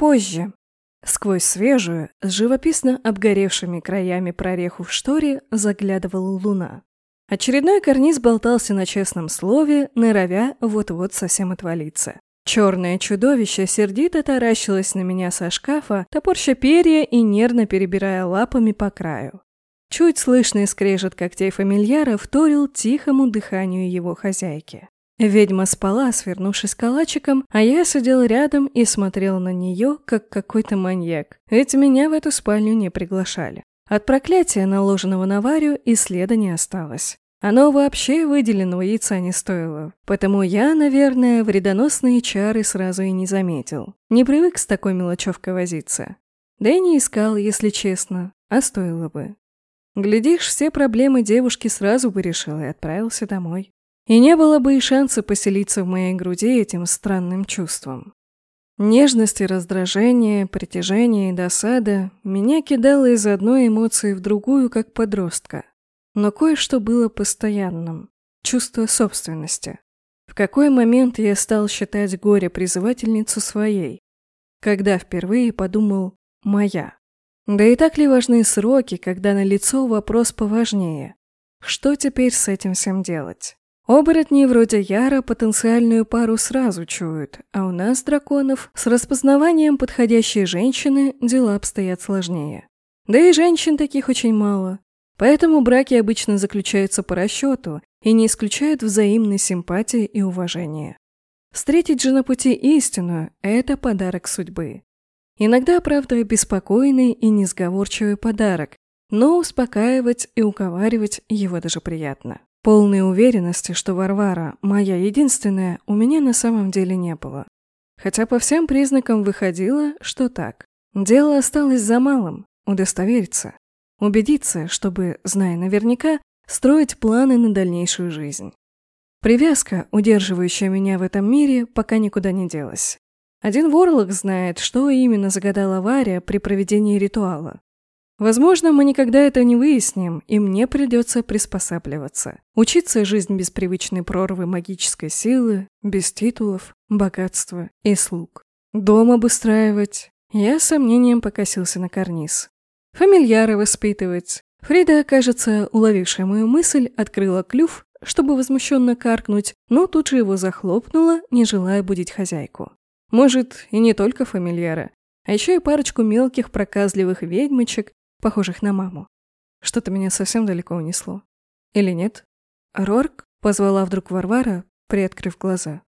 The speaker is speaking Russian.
Позже. Сквозь свежую, с живописно обгоревшими краями прореху в шторе заглядывала луна. Очередной карниз болтался на честном слове, норовя вот-вот совсем отвалиться. Черное чудовище сердито таращилось на меня со шкафа, топорща перья и нервно перебирая лапами по краю. Чуть слышный скрежет когтей фамильяра вторил тихому дыханию его хозяйки. Ведьма спала, свернувшись калачиком, а я сидел рядом и смотрел на нее, как какой-то маньяк, ведь меня в эту спальню не приглашали. От проклятия, наложенного на Варю, и следа не осталось. Оно вообще выделенного яйца не стоило, потому я, наверное, вредоносные чары сразу и не заметил. Не привык с такой мелочевкой возиться. Да и не искал, если честно, а стоило бы. Глядишь, все проблемы девушки сразу бы решил и отправился домой. И не было бы и шанса поселиться в моей груди этим странным чувством. Нежность и раздражение, притяжение и досада меня кидало из одной эмоции в другую, как подростка. Но кое-что было постоянным – чувство собственности. В какой момент я стал считать горе-призывательницу своей? Когда впервые подумал «моя». Да и так ли важны сроки, когда на лицо вопрос поважнее? Что теперь с этим всем делать? Оборотни вроде Яра потенциальную пару сразу чуют, а у нас, драконов, с распознаванием подходящей женщины дела обстоят сложнее. Да и женщин таких очень мало. Поэтому браки обычно заключаются по расчету и не исключают взаимной симпатии и уважения. Встретить же на пути истину – это подарок судьбы. Иногда, правда, беспокойный и несговорчивый подарок, но успокаивать и уговаривать его даже приятно. Полной уверенности, что Варвара моя единственная, у меня на самом деле не было. Хотя по всем признакам выходило, что так. Дело осталось за малым – удостовериться. Убедиться, чтобы, зная наверняка, строить планы на дальнейшую жизнь. Привязка, удерживающая меня в этом мире, пока никуда не делась. Один ворлок знает, что именно загадала Варя при проведении ритуала. Возможно, мы никогда это не выясним, и мне придется приспосабливаться. Учиться жизнь без привычной прорвы магической силы, без титулов, богатства и слуг. Дом обустраивать. Я с сомнением покосился на карниз. Фамильяры воспитывать. Фрида, кажется, уловившая мою мысль, открыла клюв, чтобы возмущенно каркнуть, но тут же его захлопнула, не желая будить хозяйку. Может, и не только фамильяра, а еще и парочку мелких проказливых ведьмочек, похожих на маму. Что-то меня совсем далеко унесло. Или нет? Рорк позвала вдруг Варвара, приоткрыв глаза.